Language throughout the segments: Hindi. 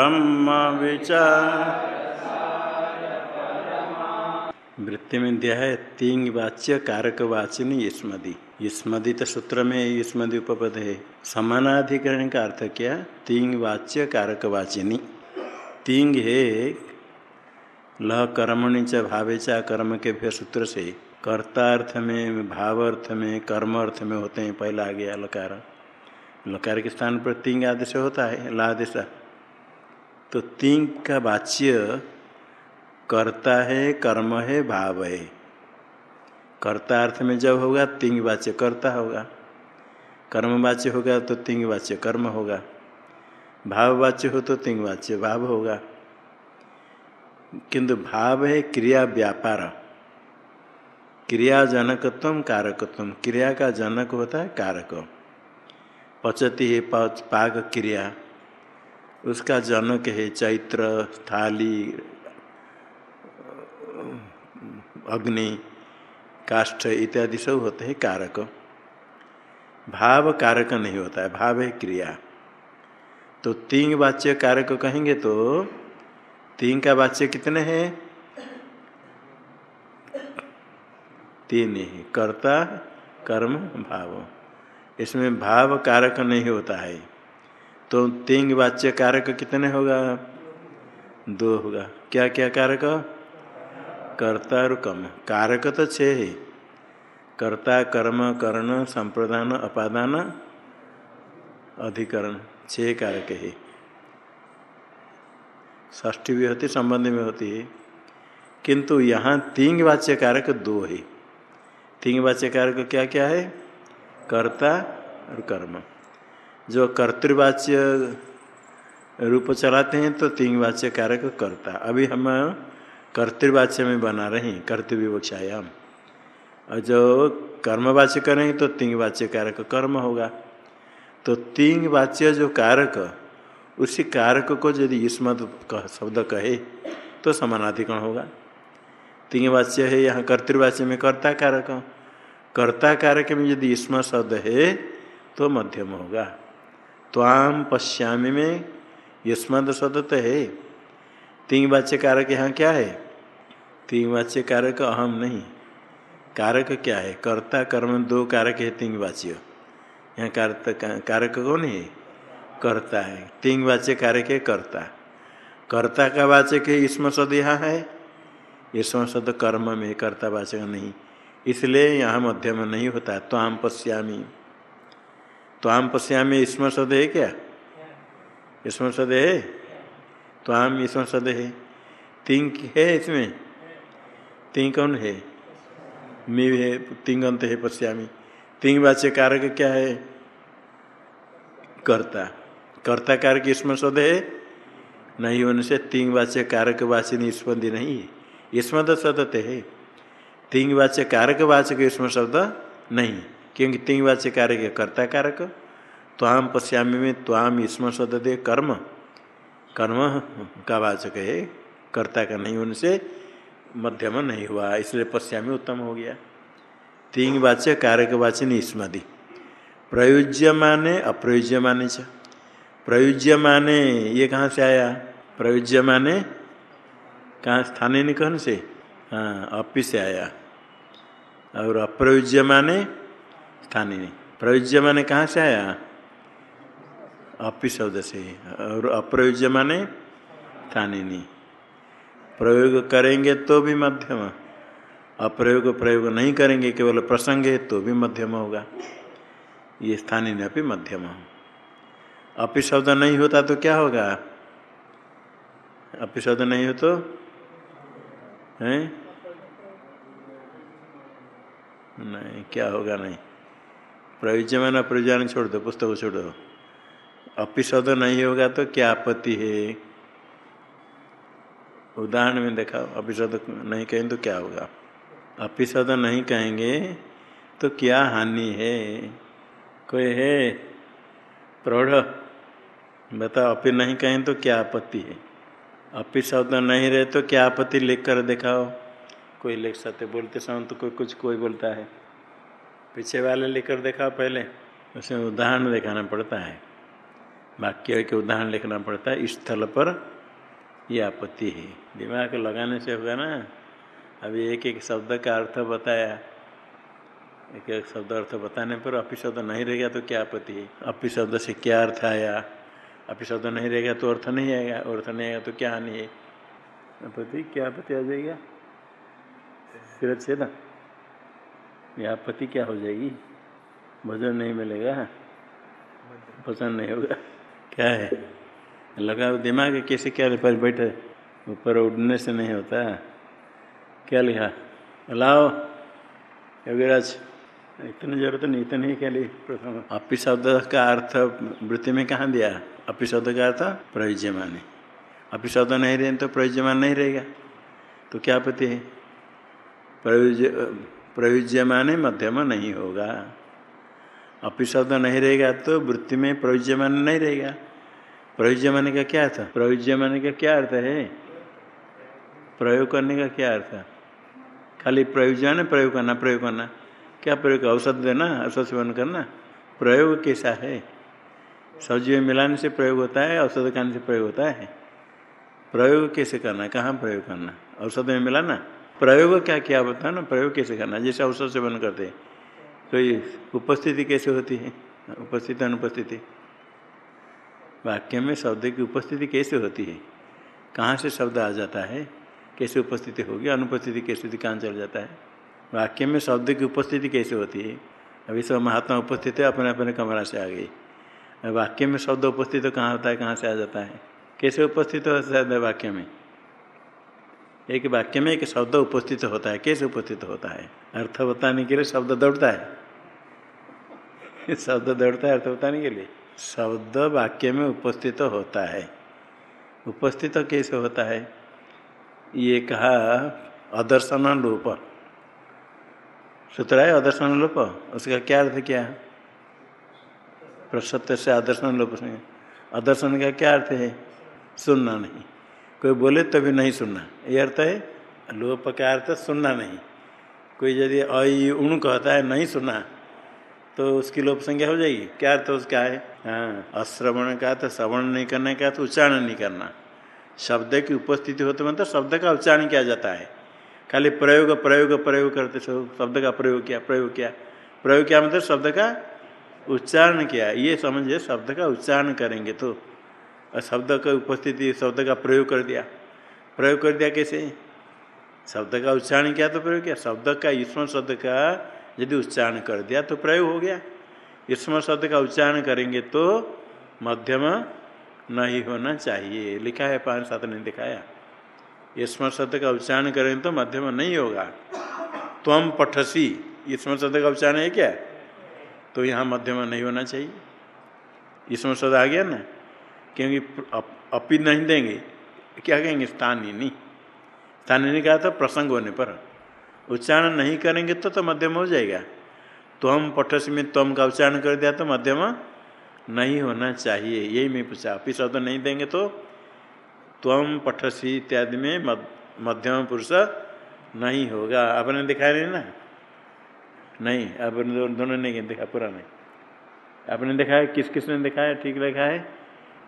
ब्रह्म विचार। वृत्ति में दिया है, तीन वाच्य, कारक वाचिनी युष्मदी युष्मदी तो सूत्र में युष्मदी उपपद है। समानाधिकरण का अर्थ क्या? तीन वाच्य, कारक वाचिनी तीन है लह कर्मणि च भावे चा कर्म के भ्य सूत्र से। कर्तार्थ में भाव अर्थ में कर्म अर्थ में होते हैं, पहला आ गया लकार। लकार के स्थान पर तीन आदेश होता है, लादेश। तो तीन का वाच्य कर्ता है, कर्म है, भाव है। कर्ता अर्थ में जब होगा तिंग वाच्य कर्ता होगा। कर्म वाच्य होगा तो तिंग वाच्य कर्म होगा। भाव वाच्य हो तो तिंग वाच्य भाव होगा। किंतु भाव है क्रिया व्यापार। क्रिया जनकत्व कारकत्व क्रिया का जनक होता है कारक। पचती है पाक क्रिया। उसका जनक है चैत्र, थाली, अग्नि, काष्ठ इत्यादि सब होते हैं कारक। भाव कारक नहीं होता है, भाव है क्रिया। तो तीन वाच्य कारक कहेंगे तो तीन का वाच्य कितने हैं? तीन ही कर्ता, कर्म, भाव। इसमें भाव कारक नहीं होता है। तो तीन वाच्य कारक कितने होगा? दो होगा। क्या क्या कारक? कर्ता और कर्म। कारक तो छः है। कर्ता, कर्म, कर्ण, संप्रदान, अपादान, अधिकरण। छः कारक है। ष्ठी भी होती, संबंध में होती है। किंतु यहाँ तीन वाच्य कारक दो है। तीन वाच्य कारक क्या क्या है? कर्ता और कर्म। जो कर्तृवाच्य रूप चलाते हैं तो तीन वाच्य कारक कर्ता। अभी हम कर्तृवाच्य में बना रहे हैं कर्तव्यवक्षायाम और जो कर्मवाच्य करेंगे तो तीन वाच्य कारक कर्म होगा। तो तीन वाच्य जो कारक, उसी कारक को यदि युष्मत कह, शब्द कहे तो समानाधिकरण होगा। तीन वाच्य है, यहाँ कर्तृवाच्य में कर्ता कारक। कर्ता कारक में यदि युष्म शब्द है तो मध्यम होगा। त्वाम पश्यामी में युष्मद शब्द तो है। तीन वाच्य कारक यहाँ क्या है? तीन वाच्य कारक अहम नहीं। कारक क्या है? कर्ता, कर्म, दो कारक है तीन वाच्य। यहाँ कारक कौन है? कर्ता है। तीन वाच्य कारक है कर्ता। कर्ता का वाचक है इसम शब्द यहाँ है। इसम शब्द कर्म में कर्ता वाचक नहीं। इसलिए यहाँ मध्यम नहीं होता। तो आम पश्यामी। तो आम पश्यामी इसम शब्द है क्या? इसम शब्द है? तो आम ईश्वर सद है। तीन है इसमें? तीन कौन है? मी है, तीन अंत है पश्यामी तिंग वाच्य कारक क्या है? कर्ता। कर्ता कारक इसमें सद है? नहीं होने से तीन वाच्य कारक वाच्य निष्पत्ति नहीं है। तो सदत है। तीन वाच्य कारक वाचक इसमें शब्द नहीं क्योंकि तीन वाच्य कारक कर्ता कारक तो आम पश्यामी में त्वाम इसमें सद कर्म कर्म का वाचक है, कर्ता का नहीं होने से मध्यम नहीं हुआ, इसलिए पश्यामी उत्तम हो गया। तीन वाच्य, कारक वाच्य निस्मदि प्रयुज्य माने अप्रयुज्य माने च। प्रयुज्य माने ये कहाँ से आया? प्रयुज्य माने कहाँ, स्थानीय निकन से? हाँ अपी से आया। और अप्रयुज्य माने स्थानीय प्रयुज्य माने कहाँ से आया? अपि शब्द से। और अप्रयोज्य माने स्थानीय प्रयोग करेंगे तो भी मध्यम। अप्रयोग प्रयोग नहीं करेंगे, केवल प्रसंग है तो भी मध्यम होगा। ये स्थानीय अपनी मध्यम अपि शब्द नहीं होता तो क्या होगा? अपि शब्द नहीं हो तो? है? नहीं, क्या होगा नहीं। प्रयोज्य मैंने प्रयोजन छोड़ दो, पुस्तक छोड़ दो। अपि शब्द नहीं होगा तो क्या आपत्ति है? उदाहरण में देखा, अपिशद नहीं कहें तो क्या होगा? अपि शब्द नहीं कहेंगे तो क्या हानि है? कोई है? प्रौढ़ बताओ अपि नहीं कहें तो क्या आपत्ति है? अपि शब्द नहीं रहे तो क्या आपत्ति लिख कर दिखाओ। कोई लिख सकते, बोलते समय तो कोई कुछ, कोई बोलता है। पीछे वाले लिख देखा पहले उसमें उदाहरण दिखाना पड़ता है। वाक्य के उदाहरण लिखना पड़ता है, स्थल पर यह आपत्ति है। दिमाग लगाने से होगा ना। अभी एक एक शब्द का अर्थ बताया। एक एक शब्द अर्थ बताने पर अपी शब्द नहीं रहेगा तो क्या आपत्ति है? अपी शब्द से क्या अर्थ आया? अपी शब्द नहीं रहेगा तो अर्थ नहीं आएगा। अर्थ नहीं आएगा तो क्या हानि है? आपत्ति? क्या आपत्ति आ जाएगा? सिरच्छेद ये आपत्ति क्या हो जाएगी? भोजन नहीं मिलेगा? पसंद नहीं होगा। क्या है? लगा दिमाग, कैसे क्या पर बैठे? ऊपर उड़ने से नहीं होता। क्या लिखा? लाओ। योगीराज इतनी ज़रूरत नहीं, इतने ही क्या लिए प्रथम। अपी शब्द का अर्थ वृत्ति में कहाँ दिया? अपी शब्द का अर्थ प्रयुज्यमान अपी शब्द नहीं रहे तो प्रयुज्यमान नहीं रहेगा। तो क्या पति है? प्रयुज्य प्रयुज्यमान मध्यम नहीं होगा। अपी शब्द नहीं रहेगा तो वृत्ति में प्रयुज्यमान नहीं रहेगा। प्रयुज्यमान का क्या अर्थ? प्रयुज्यमान का क्या अर्थ है? प्रयोग करने का क्या अर्थ? खाली प्रयोजन प्रयोग करना प्रयोग करना। क्या प्रयोग? औषध देना औषध सेवन करना। प्रयोग कैसा है? सब्ज़ी में मिलाने से प्रयोग होता है औषध खाने से प्रयोग होता है। प्रयोग कैसे करना? कहाँ प्रयोग करना? औषध में मिलाना? प्रयोग क्या क्या होता ना, प्रयोग कैसे करना जैसे औषध सेवन करते हैं तो ये उपस्थिति कैसे होती है? उपस्थिति, अनुपस्थिति। वाक्य में शब्द की उपस्थिति कैसे होती है? कहाँ से शब्द आ जाता है? कैसे उपस्थिति होगी? अनुपस्थिति कैसे कहाँ चल जाता है? वाक्य में शब्द की उपस्थिति कैसे होती है? अभी सब महात्मा उपस्थित है अपने अपने कमरा से आ गई वाक्य में शब्द उपस्थित कहाँ होता है? कहाँ से आ जाता है? कैसे उपस्थित होता है वाक्य में? एक वाक्य में एक शब्द उपस्थित होता है। कैसे उपस्थित होता है? अर्थ बताने के लिए शब्द दौड़ता है। शब्द दौड़ता है अर्थ बताने के लिए। शब्द वाक्य में उपस्थित होता है। उपस्थित कैसे होता है? ये कहा, अदर्शन लोप सूत्र है अदर्शन लोप उसका क्या अर्थ क्या? प्रसत्य से आदर्शन लोप से। अदर्शन का क्या अर्थ है? सुनना नहीं। कोई बोले तो भी नहीं सुनना। ये अर्थ है, लोप का अर्थ सुनना नहीं। कोई यदि अ उण कहता है नहीं सुना तो उसकी लोप संज्ञा हो जाएगी। क्या अर्थ उसका? है हाँ अश्रवण का तो श्रवण नहीं करने का तो उच्चारण नहीं करना। शब्द की उपस्थिति होते मतलब शब्द का उच्चारण किया जाता है। खाली प्रयोग प्रयोग प्रयोग करते शब्द का प्रयोग किया प्रयोग किया। प्रयोग किया मतलब शब्द का उच्चारण किया। ये समझिए, शब्द का उच्चारण करेंगे तो। शब्द का उपस्थिति, शब्द का प्रयोग कर दिया। प्रयोग कर दिया कैसे? शब्द का उच्चारण किया तो प्रयोग किया। शब्द का ईश्वर शब्द का यदि उच्चारण कर दिया तो प्रयोग हो गया। ईश्वर शब्द का उच्चारण करेंगे तो मध्यम नहीं होना चाहिए। लिखा है, पाँच सात ने दिखाया। स्मर शब्द का उच्चारण करें तो मध्यम नहीं होगा। त्वम पठसी। स्मर शब्द का उच्चारण है क्या? तो यहाँ मध्यम नहीं होना चाहिए। स्मर शब्द आ गया ना? क्योंकि अपी नहीं देंगे। क्या कहेंगे? स्थानीय। नहीं स्थानीय नहीं कहा था, प्रसंग होने पर। उच्चारण नहीं करेंगे तो तो मध्यम हो जाएगा। तो हम पठस में तम का उच्चारण कर दिया तो मध्यम नहीं होना चाहिए। यही मैं पूछा। अपी शब्द नहीं देंगे तो? त्वम पठसी इत्यादि में मध्यम पुरुष नहीं होगा। आपने दिखाया नहीं ना? नहीं। आपने दोनों नहीं देखा पूरा नहीं आपने दिखाया किस किस ने दिखाया ठीक लिखा है हाँ?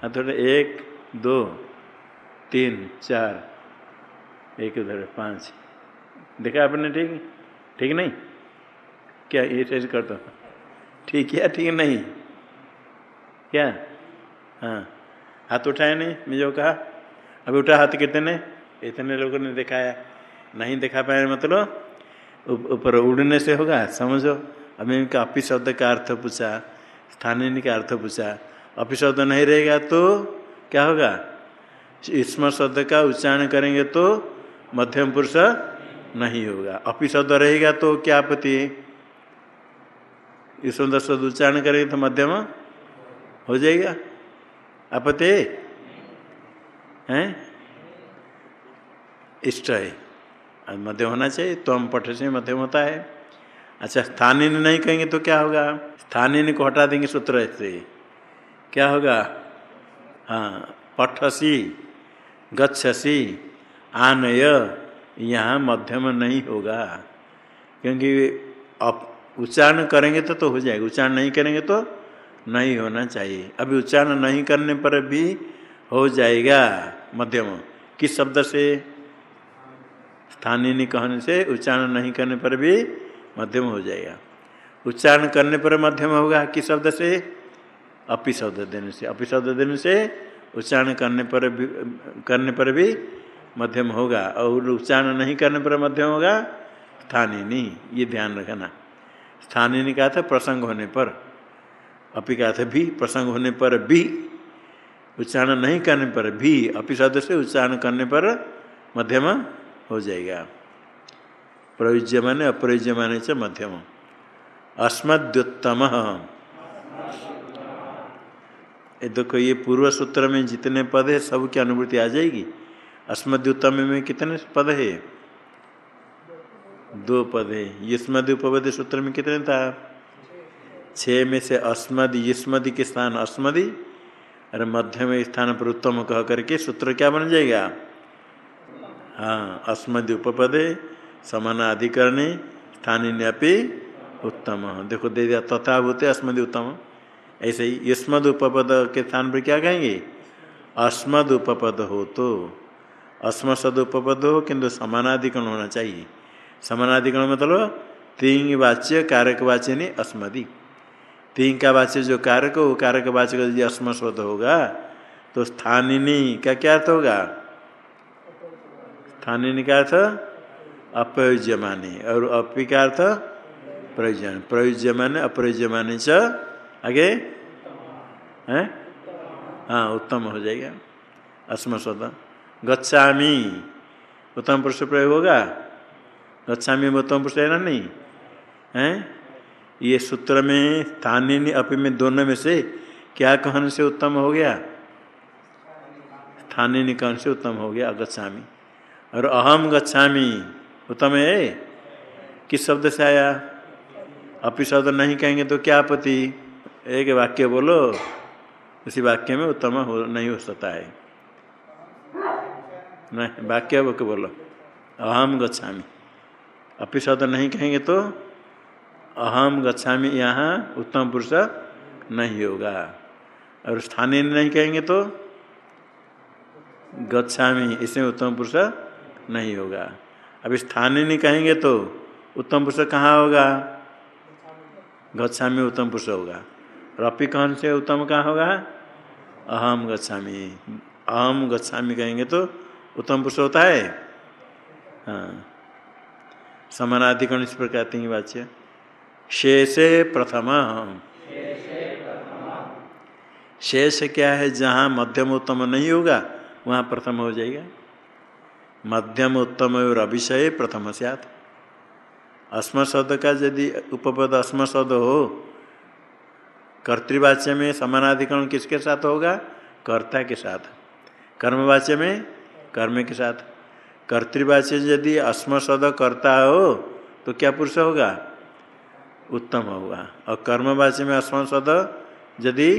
थोड़े एक, दो, तीन, चार। एक उधर पाँच। देखा आपने, ठीक? ठीक नहीं? क्या ये टेस्ट कर दो ठीक या ठीक नहीं? क्या? हाँ। हाथ उठाए नहीं? मैं जो कहा, अभी उठा हाथ कितने? इतने लोगों ने दिखाया। नहीं दिखा पाए मतलब? ऊपर उड़ने से होगा, समझो। अभी इनका अपी शब्द का अर्थ पूछा, स्थानीय का अर्थ पूछा। अपी शब्द नहीं रहेगा तो क्या होगा? स्म शब्द का उच्चारण करेंगे तो मध्यम पुरुष नहीं होगा। अपी शब्द रहेगा तो क्या आपत्ति? ईश्वर शब्द उच्चारण करेंगे तो मध्यम हो जाएगा। आपत्ति? हैं? इष्ट है मध्यम होना चाहिए तो हम पठ से मध्यम होता है। अच्छा स्थानीय नहीं कहेंगे तो क्या होगा? स्थानीय को हटा देंगे सूत्र से। क्या होगा? हाँ पठसी, गच्छसी, आनय, यहाँ मध्यम नहीं होगा। क्योंकि अब उच्चारण करेंगे तो तो हो जाएगा। उच्चारण नहीं करेंगे तो नहीं होना चाहिए। अभी उच्चारण नहीं करने पर भी हो जाएगा मध्यम किस शब्द से? स्थानीय कहने से उच्चारण नहीं करने पर भी मध्यम हो जाएगा। उच्चारण करने पर मध्यम होगा किस शब्द से? अपी शब्द देने से। अपी शब्द देने से उच्चारण करने पर भी, करने पर भी मध्यम होगा और उच्चारण नहीं करने पर मध्यम होगा स्थानीय नहीं ये ध्यान रखना। स्थानीय का था प्रसंग होने पर। अपी का था भी, प्रसंग होने पर भी, उच्चारण नहीं करने पर भी अपी शब्द से उच्चारण करने पर मध्यम हो जाएगा। प्रयुज्य माने अप्रयुज्य माने च मध्यम। अस्मद्युत्तम। देखो, ये पूर्व सूत्र में जितने पद है सब की अनुभूति आ जाएगी। अस्मद्युत्तम में कितने पद है? दो पद है। युष्मद उपपद सूत्र में कितने था? छः में से अस्मद, युष्मदि के स्थान अस्मदि। और मध्य में स्थान पर उत्तम कह करके सूत्र क्या बन जाएगा? हाँ अस्मद उपपदे समानाधिकरणे, स्थानीय अपनी उत्तम। देखो, दे दिया, तथा भूते अस्मद उत्तम ऐसे ही युष्मद उपपद के स्थान पर क्या कहेंगे? अस्मद उपपद हो तो। अस्मद उपपद हो किंतु समानाधिकरण होना चाहिए। समानाधिकरण मतलब तीन वाच्य कारक वाच्य नहीं अस्मदि। तीन का वाच्य जो कारक हो कारक वाच्य का यदि अस्मस्वद होगा तो स्थानिनी का क्या अर्थ होगा? स्थानिनी का अर्थ अप्रयुज्यमानी और अपी का अर्थ प्रयोजन प्रयुज्यमान अप्रयुज्यमानी च आगे? हैं? हाँ उत्तम हो जाएगा। अस्मस्वद गच्छामी। उत्तम पुरुष प्रयोग होगा? गच्छामी में उत्तम पुरुष है ना नहीं। हैं? ये सूत्र में स्थानीय अपी में दोनों में से क्या कहन से उत्तम हो गया? स्थानीय कहन से उत्तम हो गया, गच्छामी। और अहम गच्छामी, उत्तम है? किस शब्द से आया? अपी शब्द नहीं कहेंगे तो क्या आपत्ति? एक वाक्य बोलो उसी वाक्य में उत्तम हो, नहीं हो सकता है। नहीं, वाक्य बोलो अहम गच्छामी। अपी शब्द नहीं कहेंगे तो अहम गच्छामी, यहाँ उत्तम पुरुष नहीं होगा। और स्थानीय नहीं कहेंगे तो गच्छामी, इसमें उत्तम पुरुष नहीं होगा। अभी स्थानीय नहीं कहेंगे तो उत्तम पुरुष कहाँ होगा? गच्छामी, उत्तम पुरुष होगा। और अपी कहन से उत्तम कहाँ होगा? अहम गच्छामी। अहम गच्छामी कहेंगे तो उत्तम पुरुष होता है। हाँ। समानाधिकरण इस प्रकार तीन वाच्य। शेषे प्रथम शेष क्या है? जहाँ मध्यम उत्तम नहीं होगा, वहाँ प्रथम हो जाएगा। मध्यम उत्तम और अभिषय प्रथम सत अस्म शब्द का यदि उपपद अस्म शब्द हो कर्तृवाच्य में समानाधिकरण किसके साथ होगा? कर्ता के साथ। कर्मवाच्य में कर्म के साथ। कर्तृवाच्य यदि अस्म शब्द करता हो तो क्या पुरुष होगा? उत्तम होगा। और कर्मवाच्य में अस्म शब्द यदि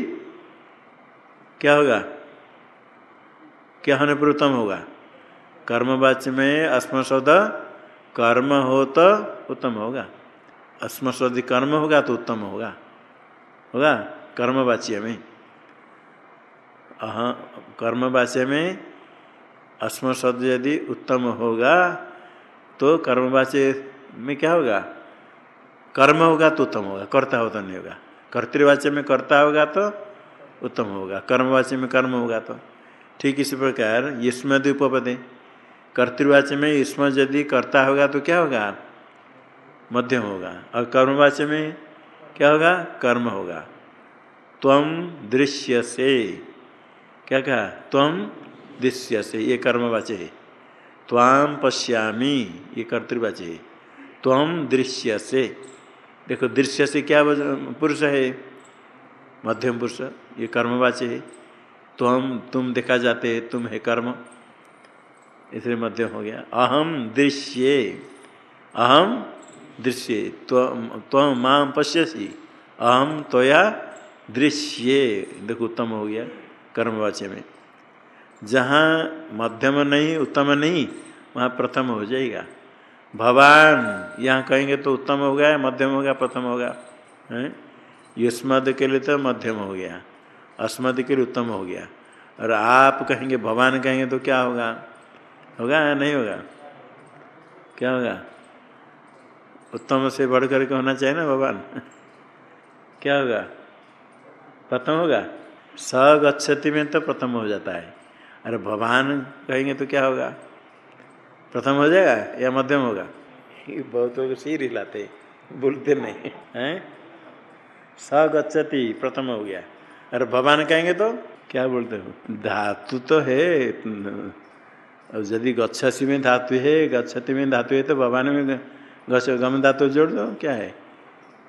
क्या होगा? क्या होने पर उत्तम होगा। कर्मवाच्य में अस्म शब्द कर्म हो तो उत्तम होगा। अस्म शब्द कर्म होगा तो उत्तम होगा। होगा? कर्मवाच्य में। अहाँ, कर्मवाच्य में अस्म शब्द यदि उत्तम होगा तो कर्मवाच्य में क्या होगा? कर्म होगा तो उत्तम होगा, कर्ता होता नहीं होगा। कर्तृवाच्य में कर्ता होगा तो उत्तम होगा, कर्मवाच्य में कर्म होगा तो। ठीक इसी प्रकार, युष्मद उपपदे। कर्तृवाच्य में युष्म यदि कर्ता होगा तो क्या होगा? मध्यम होगा। और कर्मवाच्य में क्या होगा? कर्म होगा। तम दृश्य से क्या कहा? तम दृश्य से ये कर्मवाच्य है। त्वाम पश्यामी। ये कर्तृवाच्य है। तम दृश्य से देखो दृश्य से क्या पुरुष है? मध्यम पुरुष। ये कर्मवाच्य है। तो हम तुम देखा जाते तुम है कर्म। इसलिए मध्यम हो गया। अहम दृश्य। अहम दृश्य तो माम पश्यसी अहम त्वया दृश्य। देखो, उत्तम हो गया कर्मवाच्य में। जहाँ मध्यम नहीं, उत्तम नहीं, वहाँ प्रथम हो जाएगा। भवान, यहाँ कहेंगे तो उत्तम हो गया, मध्यम हो गया, प्रथम होगा है? युष्मद के लिए तो मध्यम हो गया, अस्मद के लिए उत्तम हो गया। और आप कहेंगे भगवान कहेंगे तो क्या होगा? होगा या नहीं होगा? क्या होगा? उत्तम से बढ़ करके होना चाहिए ना भगवान? क्या होगा? प्रथम होगा? स गच्छति में तो प्रथम हो जाता है। अरे भगवान कहेंगे तो क्या होगा? प्रथम हो जाएगा या मध्यम होगा? बहुत लोग सिर हिलाते बोलते नहीं। हैं? स गच्छति प्रथम हो गया। अरे भगवान कहेंगे तो क्या बोलते हो? धातु तो है और यदि गच्छसी में धातु है गच्छति में धातु है तो भगवान में गच गम धातु जोड़ दो, क्या है?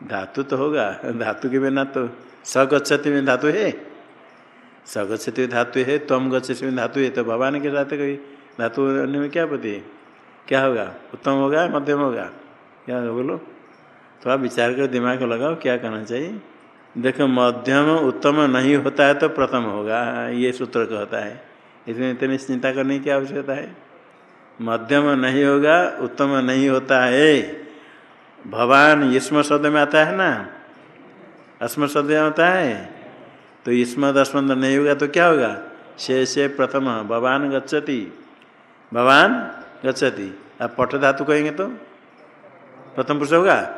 धातु तो होगा, धातु के बिना तो सगछति में धातु है। सगछति में धातु है तम गच्छति में धातु है। तो भगवान के साथ कोई धातु अन्य में क्या पति क्या होगा? उत्तम होगा, मध्यम होगा? क्या बोलो? थोड़ा विचार कर, दिमाग को लगाओ, क्या करना चाहिए? देखो, मध्यम उत्तम नहीं होता है तो प्रथम होगा, ये सूत्र कहता है। इसमें इतनी चिंता करने की आवश्यकता है। मध्यम नहीं होगा, उत्तम नहीं होता है। भगवान इसम शब्द में आता है ना? अस्म शब्द में आता है? तो इसमद अस्मद नहीं होगा तो क्या होगा? शे से प्रथम भगवान गच्छति। भगवान गच्छति। अब पट धातु कहेंगे तो? प्रथम पुरुष होगा?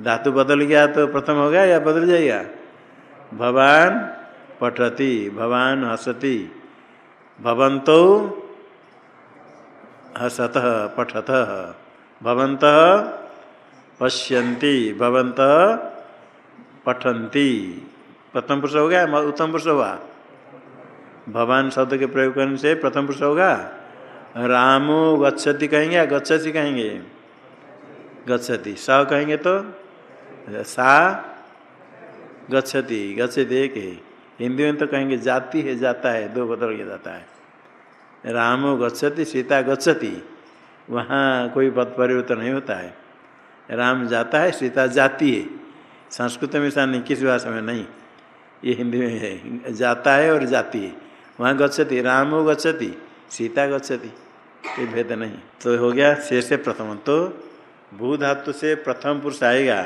धातु बदल गया तो प्रथम होगा या बदल जाएगा? भगवान पठती भगवान हसती। भवंतो हसत, पठत भवंत पश्यन्ति भवंत पठन्ति। प्रथम पुरुष हो गया उत्तम पुरुष होगा? भगवान शब्द के प्रयोग करने से प्रथम पुरुष होगा? रामो गच्छति कहेंगे या गच्छति कहेंगे? गच्छति। स कहेंगे तो? सा गच्छति। गच्छति एक हिंदी में तो कहेंगे जाति है, जाता है, दो बदल के जाता है। रामो गच्छति, सीता गच्छति। वहाँ कोई पद परिवर्तन नहीं होता है। राम जाता है, सीता जाती है। संस्कृत में ऐसा नहीं, किसी भाषा में नहीं। ये हिंदी में है। जाता है और जाती है। वहाँ गच्छति, रामो गच्छति, सीता गच्छति। कोई भेद नहीं। तो हो गया शेष प्रथम। तो भू धातु से प्रथम पुरुष आएगा।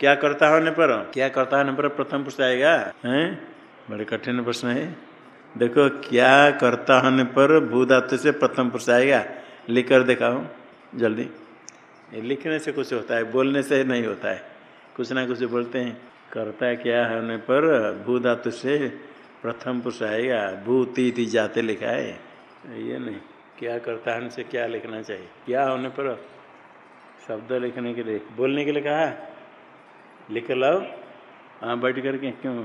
क्या करता होने पर? क्या करता होने पर प्रथम पुरुष आएगा? हैं? बड़े कठिन प्रश्न है। देखो, क्या करता होने पर भू धातु से प्रथम पुरुष आएगा? लिख कर दिखाओ जल्दी लिखने से कुछ होता है, बोलने से नहीं होता है। कुछ ना कुछ बोलते हैं। करता क्या होने पर भू धातु से प्रथम पुरुष आएगा? भू ती जाते लिखा है। ये नहीं, क्या करता है से क्या लिखना चाहिए? क्या होने पर शब्द लिखने के लिए, बोलने के लिए कहा? लिख लाओ। हाँ बैठ करके, क्यों?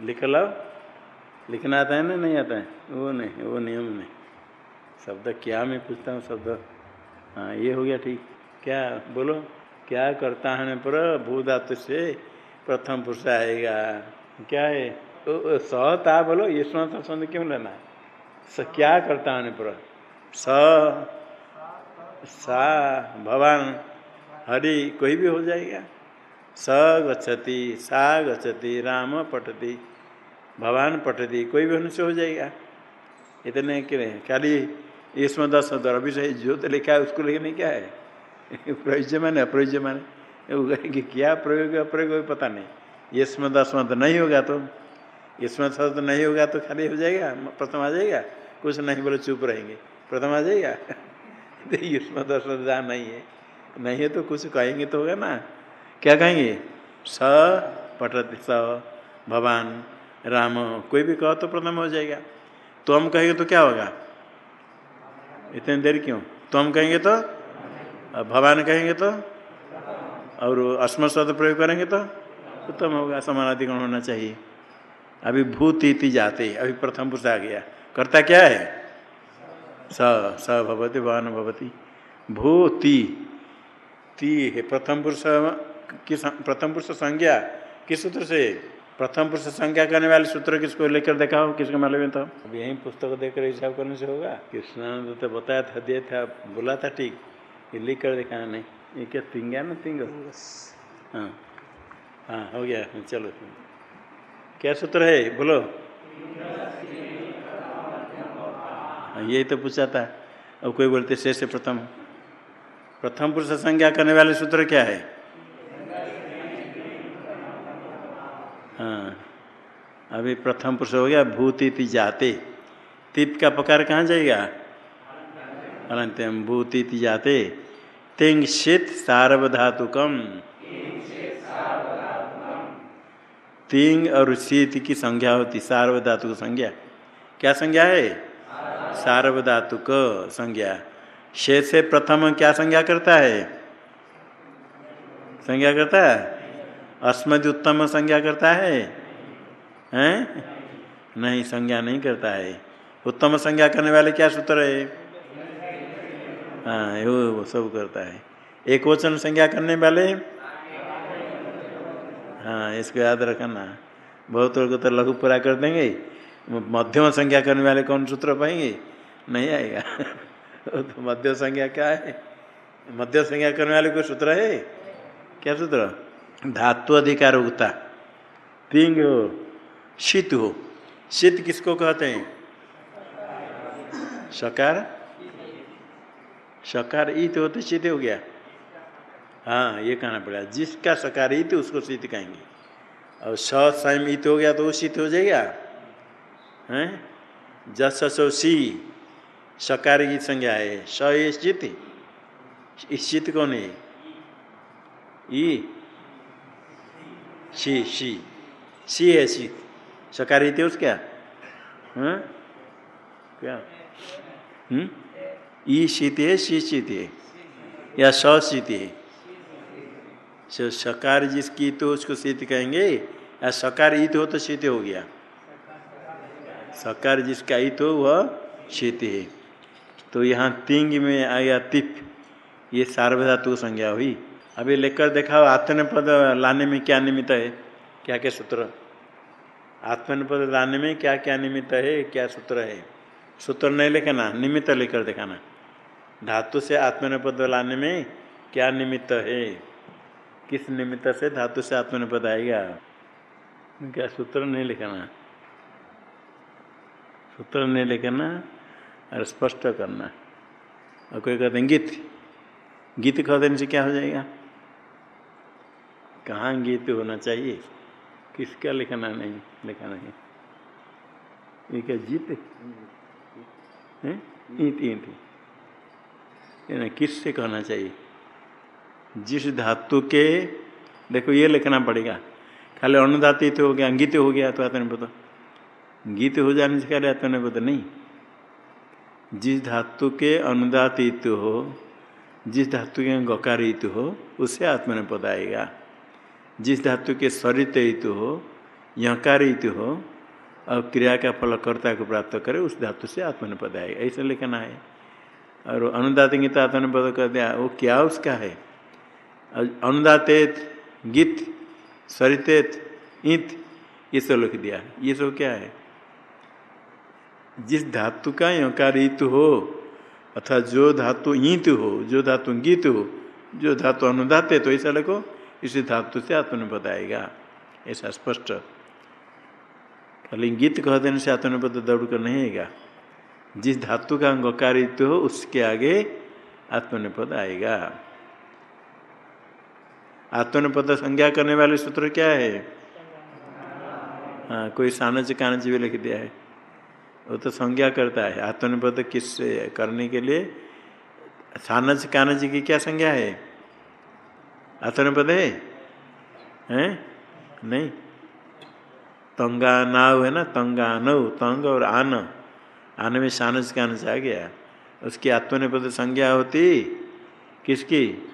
लिख लाओ। लिखना आता है ना, नहीं आता है? वो नहीं, वो नियम नहीं। शब्द क्या मैं पूछता हूँ, शब्द? हाँ ये हो गया ठीक। क्या, बोलो, क्या करता है पर? भू धातु से प्रथम पुरुष आएगा। क्या है? स बोलो, ये सुना शब्द क्यों लेना स, क्या करता है पर? स, सा भगवान हरि, कोई भी हो जाएगा। स, गच्छति, सा, गच्छति, राम, पठती। भगवान पठती कोई भी से हो जाएगा। इतने क्यों खाली इसमें दस अभी से जो तो लिखा है, उसको लिखने क्या है? प्रयोज्य माने अप्रयोज्य माने कि क्या प्रयोग अप्रयोग पता नहीं। इसमें दसमत नहीं होगा तो इसमें शब्द नहीं होगा तो खाली हो जाएगा, प्रथम आ जाएगा। कुछ नहीं बोले, चुप रहेंगे। प्रथम आ जाएगा। इसमें दसमत जहाँ नहीं है नहीं है तो कुछ कहेंगे तो होगा ना। क्या कहेंगे? स पटत स भगवान राम, कोई भी कहो तो प्रथम हो जाएगा। तो हम कहेंगे तो क्या होगा? इतनी देर क्यों? तो हम कहेंगे तो भगवान कहेंगे तो और अस्म शब्द प्रयोग करेंगे तो उत्तम होगा समानाधिकरण होना चाहिए। अभी भूत इति जाते, अभी प्रथम पुरुष आ गया। करता क्या है? स स भवती भगवान भवती। भूति, ती है प्रथम पुरुष, किस, प्रथम पुरुष संज्ञा, किस सूत्र से? प्रथम पुरुष संज्ञा करने वाले सूत्र किसको लेकर देखा हो? किसको मालूम है तो? अब यही पुस्तक देकर हिसाब करने से होगा। कृष्णानंद तो बताया था दिया था बोला था ठीक ये लिख कर दिखाना नहीं। ये क्या तिंगा ना तिंग? हाँ। हाँ हो गया चलो। क्या सूत्र है? बोलो। हाँ, यही तो पूछा था। अब कोई बोलते शेष प्रथम। प्रथम पुरुष संज्ञा करने वाले सूत्र क्या है? हाँ। अभी प्रथम पुरुष हो गया, भूति जाते। तिप का प्रकार कहाँ जाएगा? अनंतम भूति जाते। तिंग शीत सार्वधातुकम। तिंग और शीत की संज्ञा होती, सार्वधातुक संज्ञा। क्या संज्ञा है? सार्वधातुक संज्ञा। शेष से प्रथम क्या संज्ञा करता है? संज्ञा करता है? अस्मद उत्तम संज्ञा करता है? हैं? नहीं संज्ञा नहीं करता है। उत्तम संज्ञा करने वाले क्या सूत्र है? हाँ वो, सब करता है। एक वचन संज्ञा करने वाले? हाँ इसको याद रखना। बहुत लोग तो लघु पूरा कर देंगे। मध्यम संज्ञा करने वाले कौन सूत्र पाएँगे? नहीं आएगा। तो मध्य संज्ञा क्या है? मध्य संज्ञा करने वाले कोई सूत्र है? क्या सूत्र? धातु अधिकार उगता पिंग हो, शीत हो। शीत किसको कहते हैं? सकार सकार ईत हो तो शीत हो गया। हाँ ये कहना पड़ेगा जिसका सकार ईत, उसको शीत कहेंगे। और स ईत हो गया तो वो शीत हो जाएगा। हैं? जस सो सी सकार की संज्ञा है। स ये शीत। शीत कौन है ई शी शी. सी है शीत सकारी थे उसका हाँ? क्या? हम्म? ई शीत है, शी शीत है. या स शीत है? सकार जिसकी तो उसको शीत कहेंगे? या सकार ईत हो तो शीत हो गया? सकार जिसका ईत हो वह शीत है. तो यहाँ तिंग में आया तिप. ये सार्वधातु संज्ञा हुई. अभी लेकर देखा आत्मनिपद लाने में क्या निमित्त है? क्या क्या सूत्र? आत्मनिपद लाने में क्या क्या निमित्त है? क्या सूत्र है? सूत्र नहीं लिखना, निमित्त लेकर दिखाना। धातु से आत्मनिपद लाने में क्या निमित्त है? किस निमित्त से धातु से आत्मनिपद आएगा? क्या सूत्र नहीं लिखना? सूत्र नहीं लिखना और स्पष्ट करना। और कोई कहते गीत। गीत कह देने से क्या हो जाएगा? कहाँ गीत होना चाहिए? किसका लिखना नहीं लिखा नहीं ये क्या जीत? है? ईट ईट। किस से कहना चाहिए? जिस धातु के, देखो ये लिखना पड़ेगा। खाली अनुदात तो हो गया गीत हो गया तो आता नहीं पता गीत हो जाने से क्या आता नहीं पता नहीं। जिस धातु के अनुदात हो, जिस धातु के गकार हो उससे आत्मन आएगा जिस धातु के सरित हो यकार हो और क्रिया का फल कर्ता को प्राप्त करे, उस धातु से आत्मन पद आएगा ऐसा लिखना है। और अनुदात गीत आत्मनिपद कर दिया वो क्या उसका है? अनुदातेत, गीत, सरितेत, ईत, ये सब लिख दिया। ये सब क्या है? जिस धातु का यकार ईत हो अथवा जो धातु ईत हो, जो धातु गीत हो, जो धातु अनुदात तो ऐसा लिखो इसी धातु से आत्मनिपद आएगा। ऐसा स्पष्ट। लिंगित कह देने से आत्मनिपद दौड़ कर नहीं आएगा। जिस धातु का अंगकारित्व हो, उसके आगे आत्मनिपद आएगा। आत्मनिपद संज्ञा करने वाले सूत्र क्या है? हाँ कोई सानज कानज भी लिख दिया है। वो तो संज्ञा करता है। आत्मनिपद किस करने के लिए? सानज कानज की क्या संज्ञा है? आत्मनिपद है? हैं नहीं। तंगा नाव है ना? तंगा नव तंग और आन। आन में सानज कानज आ गया। उसकी आत्मनिपद संज्ञा होती? किसकी?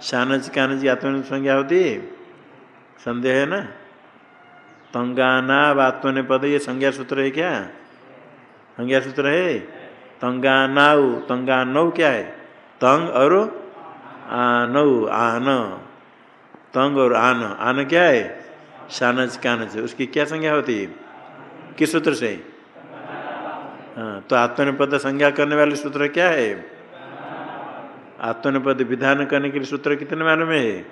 सानज कानज की आत्मनिपद संज्ञा होती? संदेह है ना? तंगा नाव, आत्मनिपद, ये संज्ञा सूत्र है क्या? संज्ञा सूत्र है? तंगा नाउ तंगा नौ क्या है? तंग और आनौ, आन। तंग और आन। आन क्या है? शानज कानज। उसकी क्या संज्ञा होती है? किस सूत्र से? हाँ तो आत्मनिपद संज्ञा करने वाले सूत्र क्या है? आत्मनिपद विधान करने के लिए सूत्र कितने मालूम है?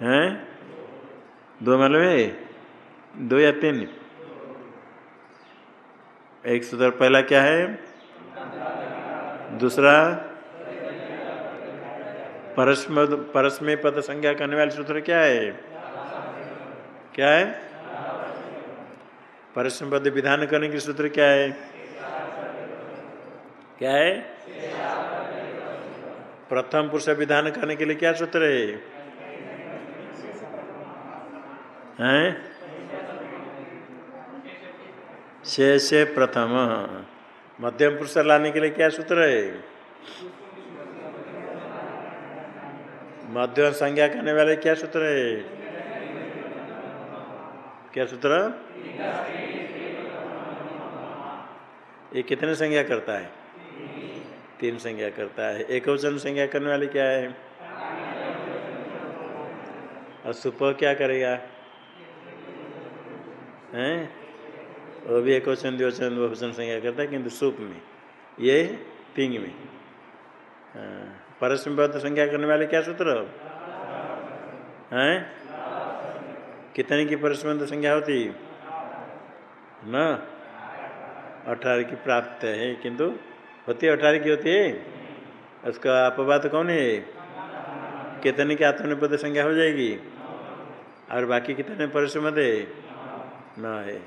हैं? दो मालूम है? दो या तीन? एक सूत्र पहला क्या है? दूसरा? परस्म परस्मय पद संज्ञा करने वाले सूत्र क्या है? क्या है? परस्म पद विधान करने के सूत्र क्या है? क्या है? प्रथम पुरुष विधान करने के लिए क्या सूत्र है? हैं? शेष प्रथम। मध्यम पुरुष लाने के लिए क्या सूत्र है? मध्यम संज्ञा करने वाले क्या सूत्र है? क्या सूत्र? ये कितने संज्ञा करता है? तीन संज्ञा करता है। एक वचन संज्ञा करने वाले क्या है? और सुप क्या करेगा? हैं? वो भी एक वचन द्विवचन बहुवचन संज्ञा करता है किंतु सुप में। ये पिंग में। हाँ, परस्मबद्ध संज्ञा करने वाले क्या सूत्र हैं? कितने की परस्मबद्ध संज्ञा होती? न? अठारह की प्राप्त है, किंतु होती है अठारह की होती है? उसका अपवाद कौन है? कितने की आत्मनिपद संज्ञा हो जाएगी? और बाकी कितने परिश्रम है? न है।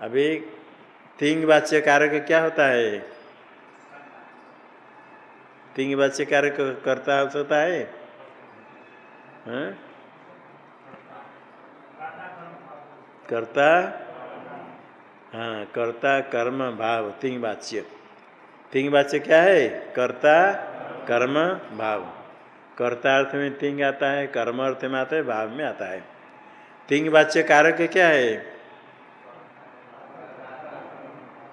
अभी तिंग वाच्य कारक क्या होता है? तिंग वाच्य कारक करता होता है। हाँ? कर्ता? हाँ कर्ता, कर्म, भाव तिंग वाच्य तिंग वाच्य क्या है? कर्ता, कर्म, भाव। कर्ता अर्थ में तिंग आता है, कर्म अर्थ में आता है, भाव में आता है। तिंग वाच्य कारक क्या है?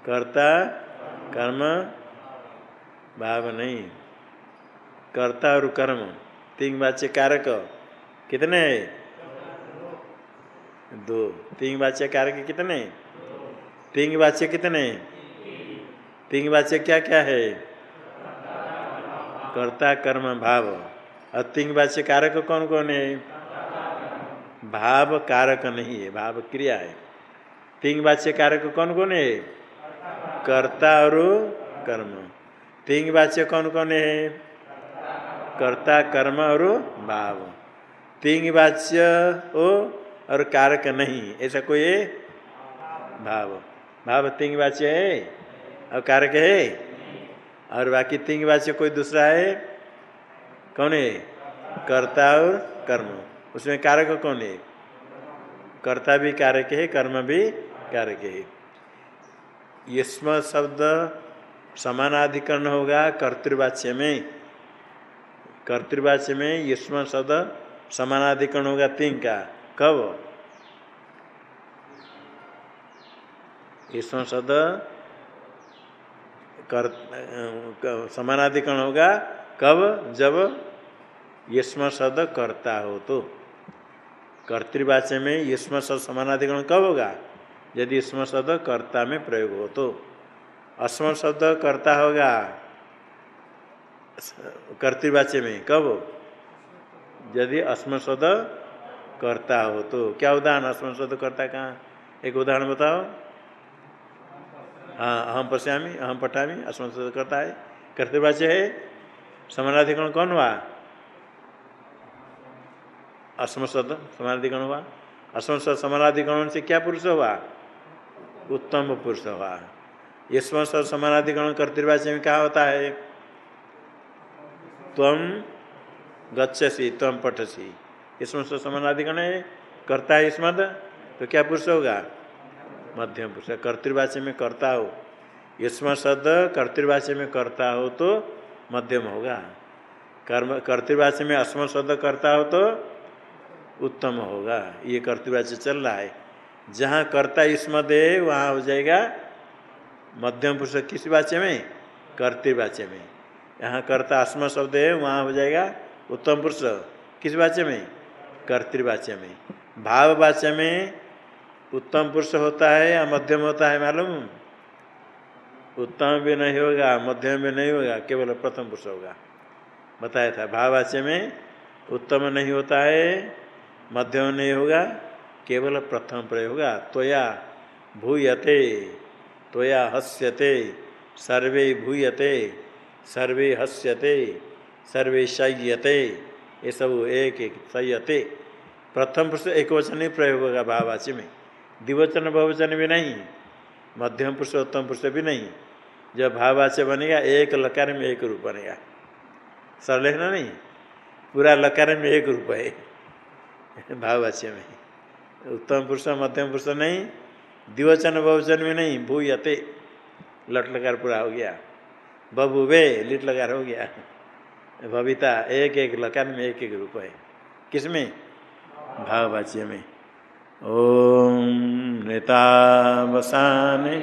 कर्ता, कर्म, भाव नहीं। कर्ता और कर्म, तीन वाच्य कारक। कितने है? दो। तीन वाच्य कारक कितने तीन वाच्य कितने तीन वाच्य क्या क्या है? कर्ता, कर्म, भाव। और तीन वाच्य कारक कौन कौन है? भाव कारक नहीं है, भाव क्रिया है। तीन वाच्य कारक कौन कौन है? कर्ता और कर्म। तीन वाच्य कौन कौन है? कर्ता, कर्म और भाव। तिंग वाच्य ओ और कारक नहीं, ऐसा कोई है भाव। भाव तिंग वाच्य है? और कारक है? और बाकी तिंग वाच्य कोई दूसरा है? कौन है? कर्ता और कर्म। उसमें कारक कौन है? कर्ता भी कारक है, कर्म भी कारक है। यस्म शब्द समानाधिकरण होगा कर्तृवाच्य में। कर्तृवाच्य में यस्म शब्द समानाधिकरण होगा तिंग का। कब? ईश्वर सद कर समानाधिकरण होगा। कब? जब यस्म सद करता हो तो। कर्तृवाच्य में यस्म सद समानाधिकरण कब होगा? यदि स्म शब्द कर्ता में प्रयोग हो तो। अस्म शब्द कर्ता होगा। कर्तृवाच्य में, कब? यदि अस्म शब्द करता हो तो। क्या उदाहरण? अस्म शब्द करता कहाँ? एक उदाहरण बताओ। हाँ अहम पश्यामी अहम पठामी अस्मत करता है। कर्तृवाच्य है। समानाधिकरण कौन हुआ? अस्मसद समानाधिकरण हुआ? अस्मसद समानाधिकरण से क्या पुरुष हुआ? उत्तम पुरुष हुआ। यशम सद समानाधिकरण कर्तव्य में क्या होता है? तम गच्छसी तम पठसी। इसमें से समानाधिकरण है करता है इसमद तो क्या पुरुष होगा? मध्यम पुरुष कर्तृवाच्य में करता हो। युष्म शब्द कर्तृवाच्य में करता हो तो मध्यम होगा। कर्म कर्तृवाच्य में अस्म शब्द करता हो तो उत्तम होगा। ये कर्तृवाच्य चल रहा है। जहाँ कर्ता इसम दे, वहाँ हो जाएगा मध्यम पुरुष। किस वाच्य में? कर्तृवाच्य में। यहाँ कर्ता अस्म शब्द है, वहाँ हो जाएगा उत्तम पुरुष किस वाच्य में? कर्तृवाच्य में। भाववाच्य में उत्तम पुरुष होता है या मध्यम होता है मालूम? उत्तम भी नहीं होगा, मध्यम भी नहीं होगा, केवल प्रथम पुरुष होगा। बताया था भाववाच्य में उत्तम नहीं होता है, मध्यम नहीं होगा, केवल प्रथम प्रयोग होगा। त्वया भूयते, त्वया हस्यते, सर्वे भूयते। सर्वे हस्यते, सर्वे शय्यते ये सब एक एक सयते प्रथम पुरुष एक वचन नहीं प्रयोग होगा भाववाच्य में। द्विवचन बहुवचन भी नहीं, मध्यम पुरुष उत्तम पुरुष भी नहीं। जब भाववाच्य बनेगा, एक लकार में एक रूप बनेगा। सरल है ना नहीं? पूरा लकार में एक रूप है। भाववाच्य में। उत्तम पुरुष मध्यम पुरुष नहीं, द्विवचन बहुवचन में नहीं, भूयते। लट लकार पूरा हो गया। बबुवे लिट लकार हो गया। भविता एक एक लकार में एक एक रूप है किसमें भाववाच्य में। ओम नेता बसाने